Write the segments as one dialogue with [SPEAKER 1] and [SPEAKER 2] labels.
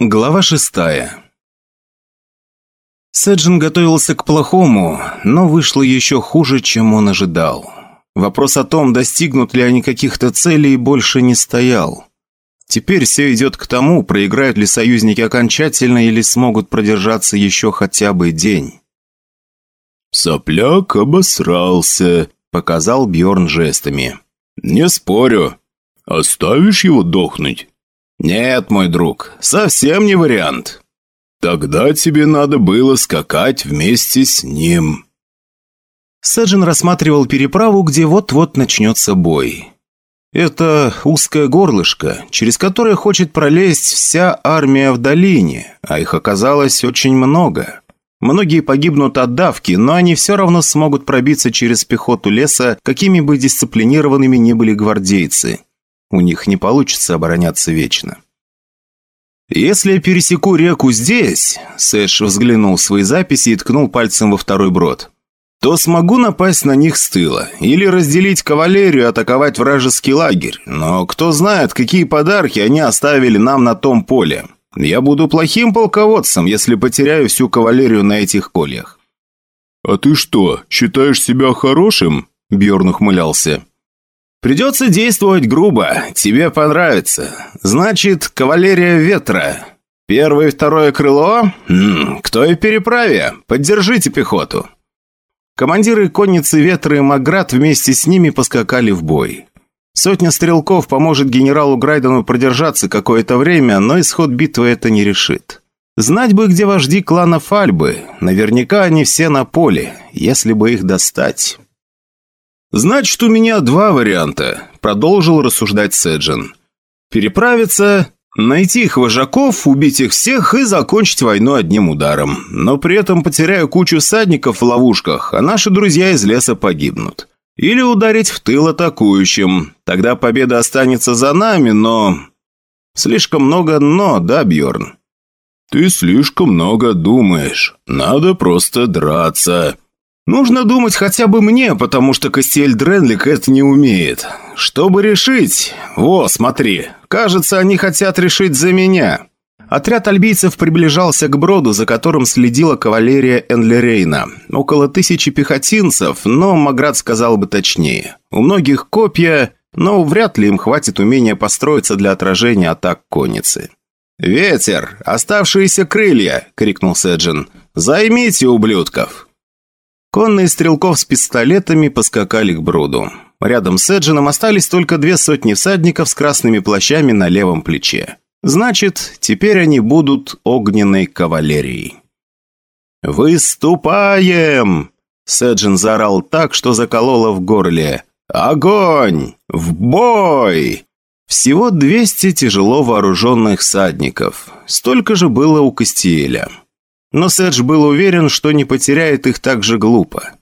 [SPEAKER 1] Глава шестая Сэджин готовился к плохому, но вышло еще хуже, чем он ожидал. Вопрос о том, достигнут ли они каких-то целей, больше не стоял. Теперь все идет к тому, проиграют ли союзники окончательно или смогут продержаться еще хотя бы день.
[SPEAKER 2] «Сопляк обосрался», — показал Бьорн жестами. «Не спорю. Оставишь его дохнуть?»
[SPEAKER 1] «Нет, мой друг, совсем не вариант».
[SPEAKER 2] «Тогда тебе надо было скакать вместе с ним».
[SPEAKER 1] Сэджин рассматривал переправу, где вот-вот начнется бой. Это узкое горлышко, через которое хочет пролезть вся армия в долине, а их оказалось очень много. Многие погибнут от давки, но они все равно смогут пробиться через пехоту леса, какими бы дисциплинированными ни были гвардейцы. У них не получится обороняться вечно. «Если я пересеку реку здесь», — Сэш взглянул в свои записи и ткнул пальцем во второй брод, то смогу напасть на них с тыла или разделить кавалерию и атаковать вражеский лагерь. Но кто знает, какие подарки они оставили нам на том поле. Я буду плохим полководцем, если потеряю всю кавалерию на этих кольях».
[SPEAKER 2] «А ты что, считаешь себя хорошим?» – Бьерн ухмылялся.
[SPEAKER 1] «Придется действовать грубо. Тебе понравится. Значит, кавалерия ветра. Первое и второе крыло? М -м, кто и переправе? Поддержите пехоту». Командиры конницы Ветра и Маград вместе с ними поскакали в бой. Сотня стрелков поможет генералу Грайдену продержаться какое-то время, но исход битвы это не решит. Знать бы, где вожди клана Фальбы. Наверняка они все на поле, если бы их достать. «Значит, у меня два варианта», – продолжил рассуждать Сэджин. «Переправиться Найти их вожаков, убить их всех и закончить войну одним ударом. Но при этом потеряю кучу садников в ловушках, а наши друзья из леса погибнут. Или ударить в тыл атакующим. Тогда победа останется за нами, но... Слишком много «но», да, Бьорн?
[SPEAKER 2] «Ты слишком много думаешь. Надо просто драться»,
[SPEAKER 1] Нужно думать хотя бы мне, потому что Костель Дренлик это не умеет. Чтобы решить... Во, смотри. Кажется, они хотят решить за меня. Отряд альбийцев приближался к броду, за которым следила кавалерия Энлерейна. Около тысячи пехотинцев, но Маград сказал бы точнее. У многих копья, но вряд ли им хватит умения построиться для отражения атак конницы. «Ветер! Оставшиеся крылья!» — крикнул Сэджин. «Займите ублюдков!» Конные стрелков с пистолетами поскакали к броду. Рядом с Эджином остались только две сотни всадников с красными плащами на левом плече. Значит, теперь они будут огненной кавалерией. «Выступаем!» Сэджин заорал так, что закололо в горле. «Огонь! В бой!» Всего 200 тяжело вооруженных всадников. Столько же было у Кастиэля. Но Сэдж был уверен, что не потеряет их так же глупо.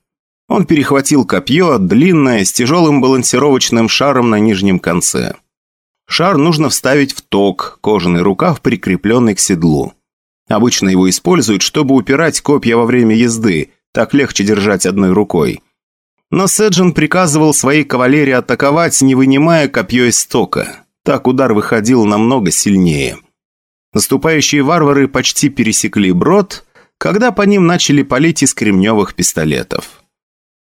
[SPEAKER 1] Он перехватил копье, длинное, с тяжелым балансировочным шаром на нижнем конце. Шар нужно вставить в ток, кожаный рукав, прикрепленный к седлу. Обычно его используют, чтобы упирать копья во время езды, так легче держать одной рукой. Но Сэджин приказывал своей кавалерии атаковать, не вынимая копье из тока. Так удар выходил намного сильнее. Наступающие варвары почти пересекли брод, когда по ним начали палить из кремневых пистолетов.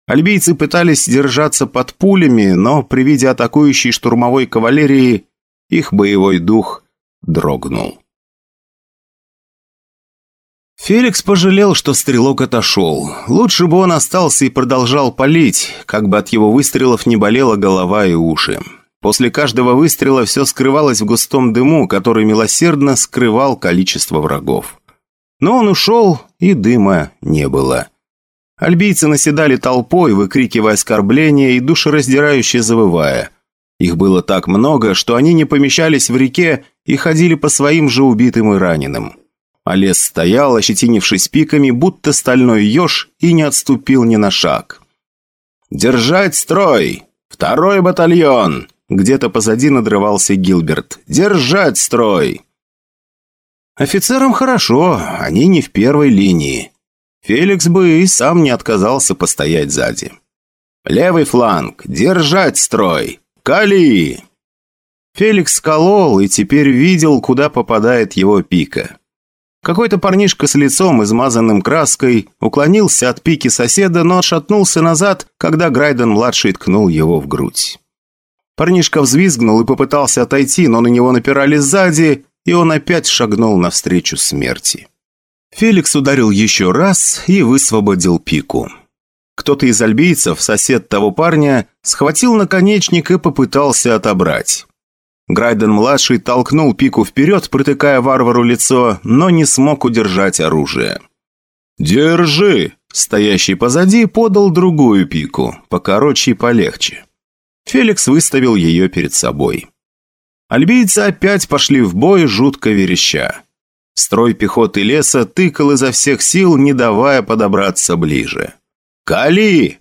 [SPEAKER 1] Альбийцы пытались держаться под пулями, но при виде атакующей штурмовой кавалерии их боевой дух дрогнул. Феликс пожалел, что стрелок отошел. Лучше бы он остался и продолжал палить, как бы от его выстрелов не болела голова и уши. После каждого выстрела все скрывалось в густом дыму, который милосердно скрывал количество врагов. Но он ушел, и дыма не было. Альбийцы наседали толпой, выкрикивая оскорбления и душераздирающе завывая. Их было так много, что они не помещались в реке и ходили по своим же убитым и раненым. А лес стоял, ощетинившись пиками, будто стальной еж, и не отступил ни на шаг. «Держать строй! Второй батальон! Где-то позади надрывался Гилберт. «Держать строй!» Офицерам хорошо, они не в первой линии. Феликс бы и сам не отказался постоять сзади. «Левый фланг! Держать строй! Кали!» Феликс колол и теперь видел, куда попадает его пика. Какой-то парнишка с лицом, измазанным краской, уклонился от пики соседа, но отшатнулся назад, когда Грайден-младший ткнул его в грудь. Парнишка взвизгнул и попытался отойти, но на него напирали сзади, и он опять шагнул навстречу смерти. Феликс ударил еще раз и высвободил пику. Кто-то из альбийцев, сосед того парня, схватил наконечник и попытался отобрать. Грайден-младший толкнул пику вперед, протыкая варвару лицо, но не смог удержать оружие. «Держи!» Стоящий позади подал другую пику, покороче и полегче. Феликс выставил ее перед собой. Альбийцы опять пошли в бой, жутко вереща. Строй пехоты леса тыкал изо всех сил, не давая подобраться ближе. «Кали!»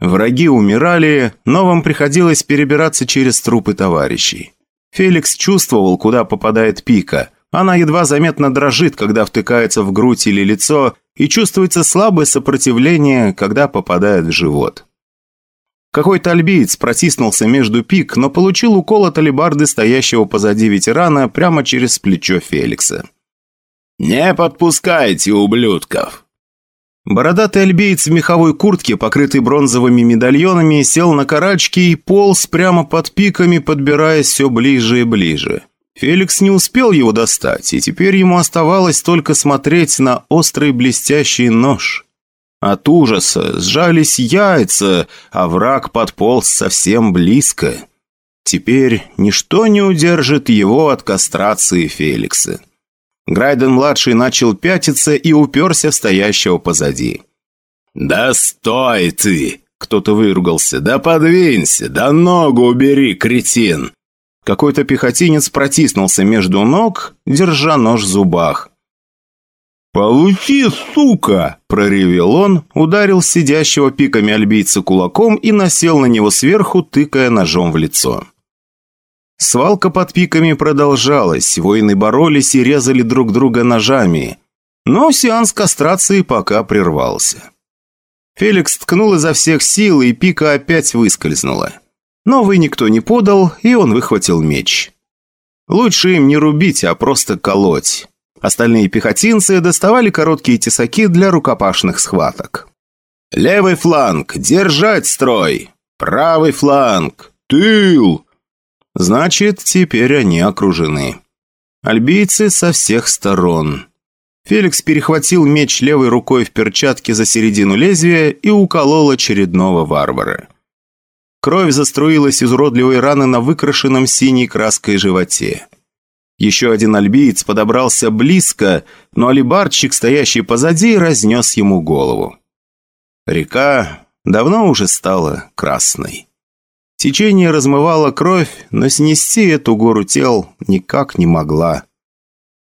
[SPEAKER 1] Враги умирали, но вам приходилось перебираться через трупы товарищей. Феликс чувствовал, куда попадает пика. Она едва заметно дрожит, когда втыкается в грудь или лицо, и чувствуется слабое сопротивление, когда попадает в живот. Какой-то альбиец протиснулся между пик, но получил укол от алебарды стоящего позади ветерана прямо через плечо Феликса. «Не подпускайте, ублюдков!» Бородатый альбеец в меховой куртке, покрытый бронзовыми медальонами, сел на карачки и полз прямо под пиками, подбираясь все ближе и ближе. Феликс не успел его достать, и теперь ему оставалось только смотреть на острый блестящий нож. От ужаса сжались яйца, а враг подполз совсем близко. Теперь ничто не удержит его от кастрации Феликса. Грайден-младший начал пятиться и уперся в стоящего позади. «Да стой ты!» – кто-то выругался. «Да подвинься! Да ногу убери, кретин!» Какой-то пехотинец протиснулся между ног, держа нож в зубах. «Получи, сука!» – проревел он, ударил сидящего пиками альбийца кулаком и насел на него сверху, тыкая ножом в лицо. Свалка под пиками продолжалась, воины боролись и резали друг друга ножами. Но сеанс кастрации пока прервался. Феликс ткнул изо всех сил, и пика опять выскользнула. Новый никто не подал, и он выхватил меч. Лучше им не рубить, а просто колоть. Остальные пехотинцы доставали короткие тесаки для рукопашных схваток. «Левый фланг! Держать строй! Правый фланг! Тыл! Значит, теперь они окружены. Альбийцы со всех сторон. Феликс перехватил меч левой рукой в перчатке за середину лезвия и уколол очередного варвара. Кровь заструилась из уродливой раны на выкрашенном синей краской животе. Еще один альбиец подобрался близко, но алибарчик, стоящий позади, разнес ему голову. Река давно уже стала красной. Течение размывало кровь, но снести эту гору тел никак не могла.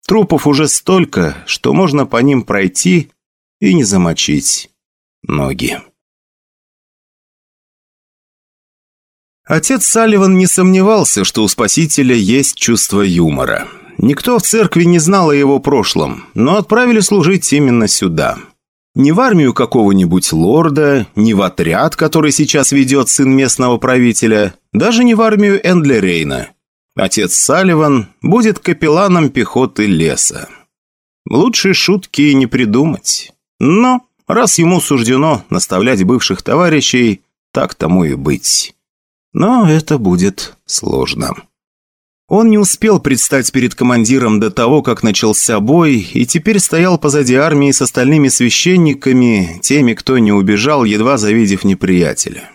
[SPEAKER 1] Трупов уже столько, что можно по ним пройти и не замочить ноги. Отец Салливан не сомневался, что у Спасителя есть чувство юмора. Никто в церкви не знал о его прошлом, но отправили служить именно сюда. Не в армию какого-нибудь лорда, не в отряд, который сейчас ведет сын местного правителя, даже не в армию Эндли Рейна. Отец Салливан будет капелланом пехоты леса. Лучше шутки не придумать. Но раз ему суждено наставлять бывших товарищей, так тому и быть. Но это будет сложно. Он не успел предстать перед командиром до того, как начался бой, и теперь стоял позади армии с остальными священниками, теми, кто не убежал, едва завидев неприятеля.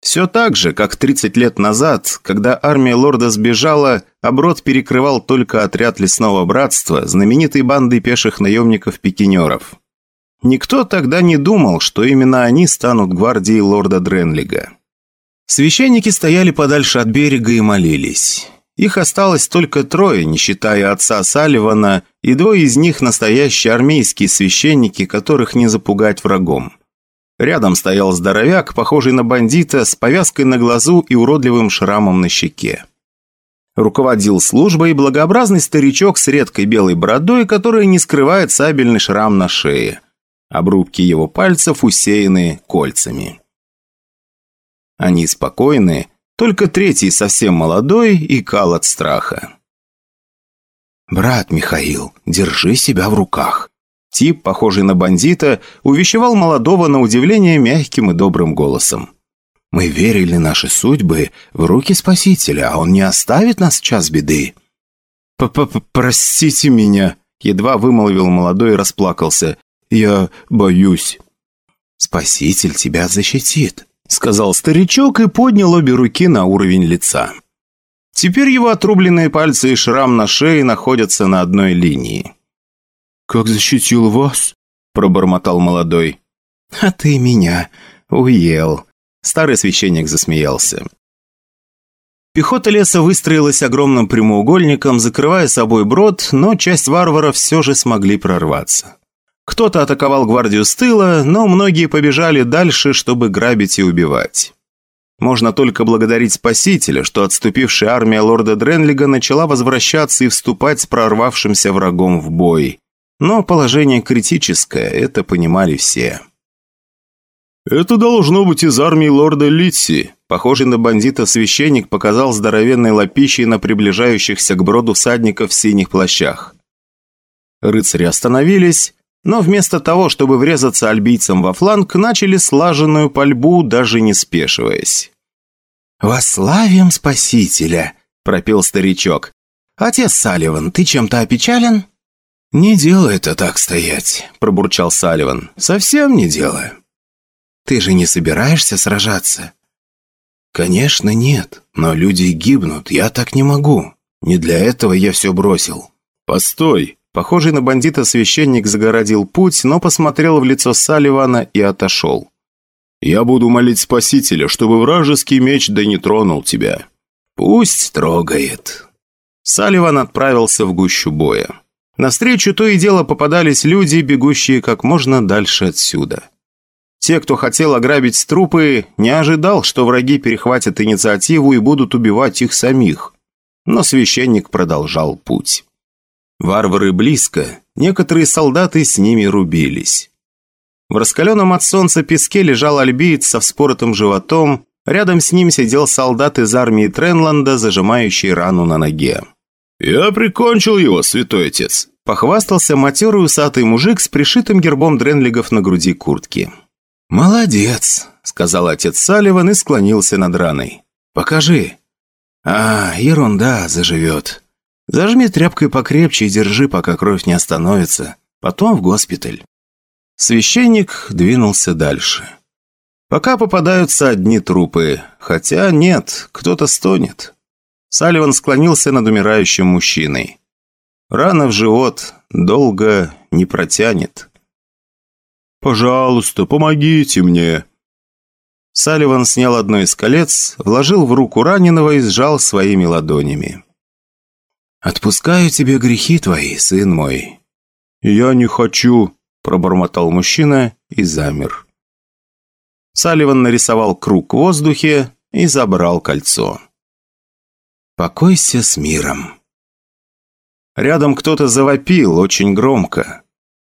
[SPEAKER 1] Все так же, как 30 лет назад, когда армия лорда сбежала, оброд перекрывал только отряд лесного братства, знаменитой бандой пеших наемников-пикинеров. Никто тогда не думал, что именно они станут гвардией лорда Дренлига. Священники стояли подальше от берега и молились. Их осталось только трое, не считая отца Салливана, и двое из них настоящие армейские священники, которых не запугать врагом. Рядом стоял здоровяк, похожий на бандита, с повязкой на глазу и уродливым шрамом на щеке. Руководил службой благообразный старичок с редкой белой бородой, которая не скрывает сабельный шрам на шее. Обрубки его пальцев усеяны кольцами. Они спокойны, Только третий совсем молодой и кал от страха.
[SPEAKER 2] «Брат Михаил, держи себя в руках».
[SPEAKER 1] Тип, похожий на бандита, увещевал молодого на удивление мягким и добрым голосом.
[SPEAKER 2] «Мы верили наши судьбы в руки Спасителя, а Он не оставит нас в час беды».
[SPEAKER 1] П -п -п «Простите меня», — едва вымолвил молодой и расплакался. «Я боюсь».
[SPEAKER 2] «Спаситель тебя защитит», —
[SPEAKER 1] сказал старичок и поднял обе руки на уровень лица. Теперь его отрубленные пальцы и шрам на шее находятся на одной линии.
[SPEAKER 2] «Как защитил вас?» – пробормотал молодой.
[SPEAKER 1] «А ты меня уел», – старый священник засмеялся. Пехота леса выстроилась огромным прямоугольником, закрывая собой брод, но часть варваров все же смогли прорваться. Кто-то атаковал гвардию с тыла, но многие побежали дальше, чтобы грабить и убивать. Можно только благодарить Спасителя, что отступившая армия лорда Дренлига начала возвращаться и вступать с прорвавшимся врагом в бой. Но положение критическое, это понимали все. «Это должно быть из армии лорда Литси», Похожий на бандита священник показал здоровенной лопищей на приближающихся к броду всадников в синих плащах. Рыцари остановились, но вместо того, чтобы врезаться альбийцам во фланг, начали слаженную пальбу, даже не спешиваясь.
[SPEAKER 2] «Вославим Спасителя», – пропел старичок. «Отец Салливан, ты чем-то опечален?»
[SPEAKER 1] «Не делай это так стоять», – пробурчал Салливан. «Совсем не делай».
[SPEAKER 2] «Ты же не собираешься сражаться?»
[SPEAKER 1] «Конечно нет, но люди гибнут, я так не могу. Не для этого я все бросил». «Постой!» Похожий на бандита священник загородил путь, но посмотрел в лицо Салливана и отошел. «Я буду молить Спасителя, чтобы вражеский меч да не тронул тебя». «Пусть трогает». Салливан отправился в гущу боя. Навстречу то и дело попадались люди, бегущие как можно дальше отсюда. Те, кто хотел ограбить трупы, не ожидал, что враги перехватят инициативу и будут убивать их самих. Но священник продолжал путь. Варвары близко, некоторые солдаты с ними рубились. В раскаленном от солнца песке лежал альбиец со вспоротым животом, рядом с ним сидел солдат из армии Тренланда, зажимающий рану на ноге. «Я прикончил его, святой отец», – похвастался матерый усатый мужик с пришитым гербом Дренлигов на груди куртки. «Молодец», – сказал отец Салливан и склонился над раной. «Покажи». «А, ерунда, заживет. Зажми тряпкой покрепче и держи, пока кровь не остановится. Потом в госпиталь». Священник двинулся дальше. Пока попадаются одни трупы, хотя нет, кто-то стонет. Салливан склонился над умирающим мужчиной. Рана в живот долго не протянет. «Пожалуйста, помогите мне!» Салливан снял одно из колец, вложил в руку раненого и сжал своими ладонями. «Отпускаю тебе грехи твои, сын мой». «Я не хочу», – пробормотал мужчина и замер. Салливан нарисовал круг в воздухе и забрал кольцо. «Покойся с миром». Рядом кто-то завопил очень громко.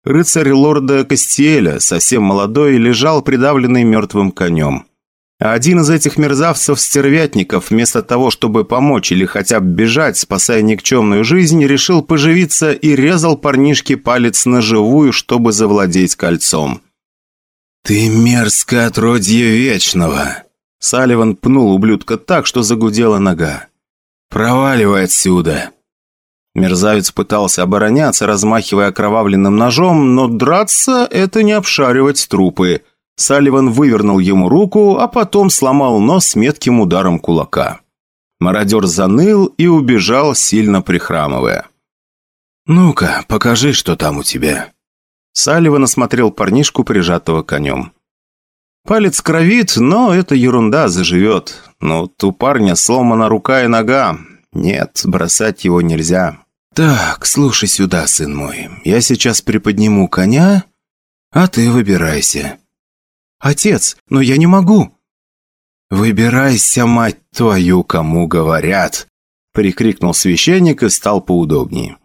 [SPEAKER 1] Рыцарь лорда Кастиэля, совсем молодой, лежал придавленный мертвым конем. Один из этих мерзавцев-стервятников, вместо того, чтобы помочь или хотя бы бежать, спасая никчемную жизнь, решил поживиться и резал парнишке палец на живую, чтобы завладеть кольцом. «Ты мерзкое отродье вечного!» Салливан пнул ублюдка так, что загудела нога. «Проваливай отсюда!» Мерзавец пытался обороняться, размахивая окровавленным ножом, но драться – это не обшаривать трупы. Салливан вывернул ему руку, а потом сломал нос метким ударом кулака. Мародер заныл и убежал, сильно прихрамывая. «Ну-ка, покажи, что там у тебя». Салливан осмотрел парнишку, прижатого конем. Палец кровит, но это ерунда, заживет. Но у парня сломана рука и нога. Нет, бросать его нельзя. Так, слушай сюда, сын мой. Я сейчас приподниму коня, а ты выбирайся. Отец, но я не могу. Выбирайся, мать твою, кому говорят. Прикрикнул священник и стал поудобнее.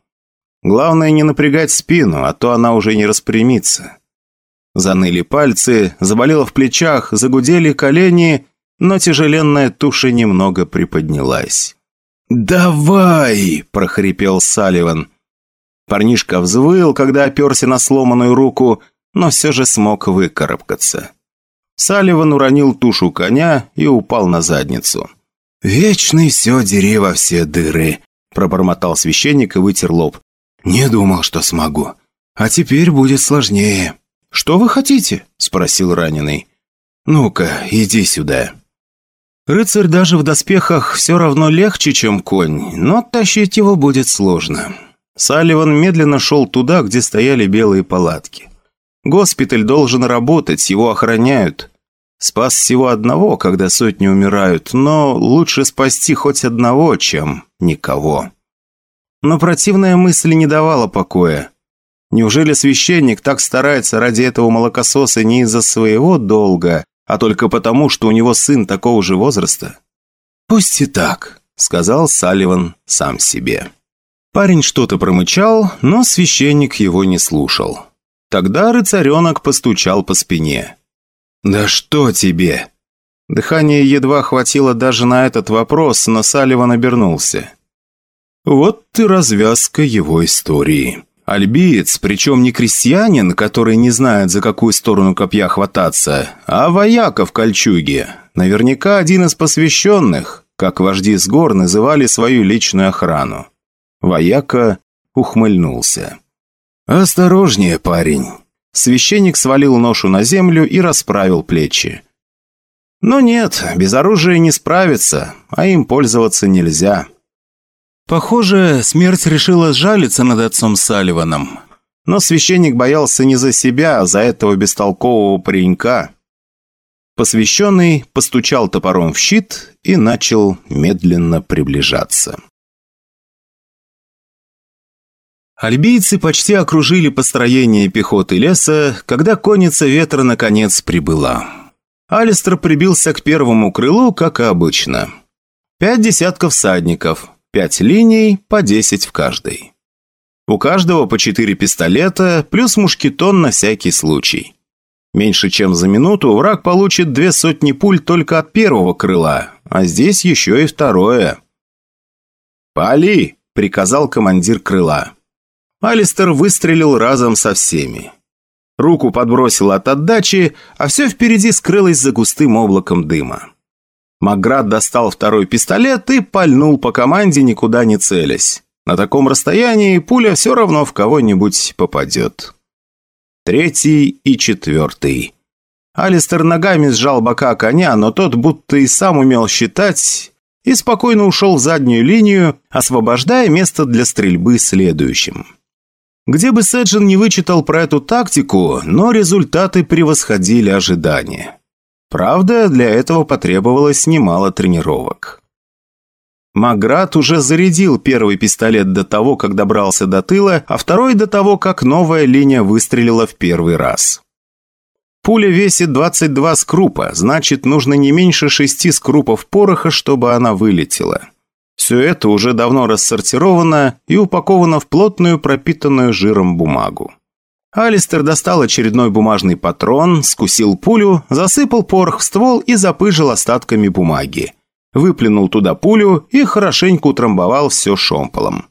[SPEAKER 1] Главное не напрягать спину, а то она уже не распрямится. Заныли пальцы, заболело в плечах, загудели колени, но тяжеленная туша немного приподнялась.
[SPEAKER 2] «Давай!» – прохрипел Салливан.
[SPEAKER 1] Парнишка взвыл, когда оперся на сломанную руку, но все же смог выкарабкаться. Салливан уронил тушу коня и упал на задницу.
[SPEAKER 2] «Вечный все дери во все дыры», – пробормотал священник и вытер лоб. «Не думал, что смогу. А теперь будет сложнее».
[SPEAKER 1] «Что вы хотите?» – спросил раненый.
[SPEAKER 2] «Ну-ка, иди сюда».
[SPEAKER 1] Рыцарь даже в доспехах все равно легче, чем конь, но тащить его будет сложно. Салливан медленно шел туда, где стояли белые палатки. Госпиталь должен работать, его охраняют. Спас всего одного, когда сотни умирают, но лучше спасти хоть одного, чем никого. Но противная мысль не давала покоя. Неужели священник так старается ради этого молокососа не из-за своего долга, а только потому, что у него сын такого же возраста?
[SPEAKER 2] «Пусть и так», — сказал Салливан сам себе.
[SPEAKER 1] Парень что-то промычал, но священник его не слушал. Тогда рыцаренок постучал по спине.
[SPEAKER 2] «Да что тебе?»
[SPEAKER 1] Дыхание едва хватило даже на этот вопрос, но Салливан обернулся. Вот и развязка его истории. Альбиец, причем не крестьянин, который не знает, за какую сторону копья хвататься, а вояка в кольчуге. Наверняка один из посвященных, как вожди с гор называли свою личную охрану. Вояка ухмыльнулся.
[SPEAKER 2] «Осторожнее, парень!»
[SPEAKER 1] Священник свалил ношу на землю и расправил плечи. Но нет, без оружия не справиться, а им пользоваться нельзя. Похоже, смерть решила сжалиться над отцом Салливаном. Но священник боялся не за себя, а за этого бестолкового паренька. Посвященный постучал топором в щит и начал медленно приближаться. Альбийцы почти окружили построение пехоты леса, когда конница ветра наконец прибыла. Алистер прибился к первому крылу, как и обычно. Пять десятков всадников, Пять линий, по десять в каждой. У каждого по четыре пистолета, плюс мушкетон на всякий случай. Меньше чем за минуту враг получит две сотни пуль только от первого крыла, а здесь еще и второе. «Пали!» – приказал командир крыла. Алистер выстрелил разом со всеми. Руку подбросил от отдачи, а все впереди скрылось за густым облаком дыма. Макград достал второй пистолет и пальнул по команде, никуда не целясь. На таком расстоянии пуля все равно в кого-нибудь попадет. Третий и четвертый. Алистер ногами сжал бока коня, но тот будто и сам умел считать и спокойно ушел в заднюю линию, освобождая место для стрельбы следующим. Где бы Сэджин не вычитал про эту тактику, но результаты превосходили ожидания. Правда, для этого потребовалось немало тренировок. Маград уже зарядил первый пистолет до того, как добрался до тыла, а второй до того, как новая линия выстрелила в первый раз. Пуля весит 22 скрупа, значит, нужно не меньше шести скрупов пороха, чтобы она вылетела. Все это уже давно рассортировано и упаковано в плотную пропитанную жиром бумагу. Алистер достал очередной бумажный патрон, скусил пулю, засыпал порох в ствол и запыжил остатками бумаги. Выплюнул туда пулю и хорошенько утрамбовал все шомполом.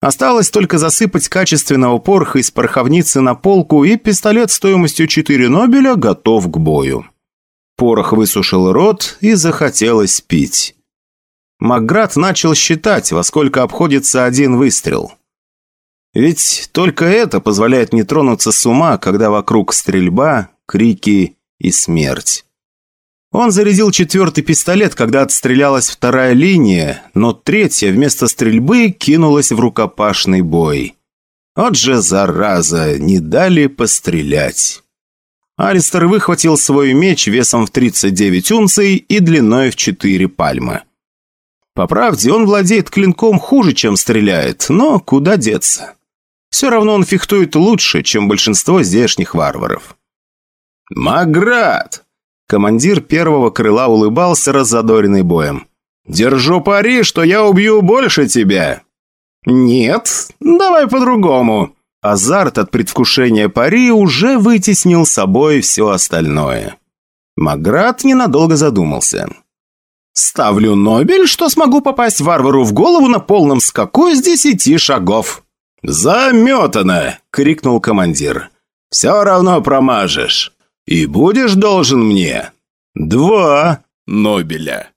[SPEAKER 1] Осталось только засыпать качественного пороха из пороховницы на полку, и пистолет стоимостью 4 Нобеля готов к бою. Порох высушил рот и захотелось пить. Макград начал считать, во сколько обходится один выстрел – ведь только это позволяет не тронуться с ума, когда вокруг стрельба, крики и смерть. Он зарядил четвертый пистолет, когда отстрелялась вторая линия, но третья вместо стрельбы кинулась в рукопашный бой. Вот же зараза, не дали пострелять. Алистер выхватил свой меч весом в 39 унций и длиной в 4 пальмы. По правде, он владеет клинком хуже, чем стреляет, но куда деться. Все равно он фехтует лучше, чем большинство здешних варваров. «Маград!» Командир первого крыла улыбался, раззадоренный боем. «Держу пари, что я убью больше тебя!» «Нет, давай по-другому!» Азарт от предвкушения пари уже вытеснил собой все остальное. Маград ненадолго задумался. «Ставлю Нобель, что смогу попасть варвару в голову на полном скаку из десяти шагов». «Заметано!» — крикнул командир. «Все равно промажешь. И будешь должен мне два Нобеля».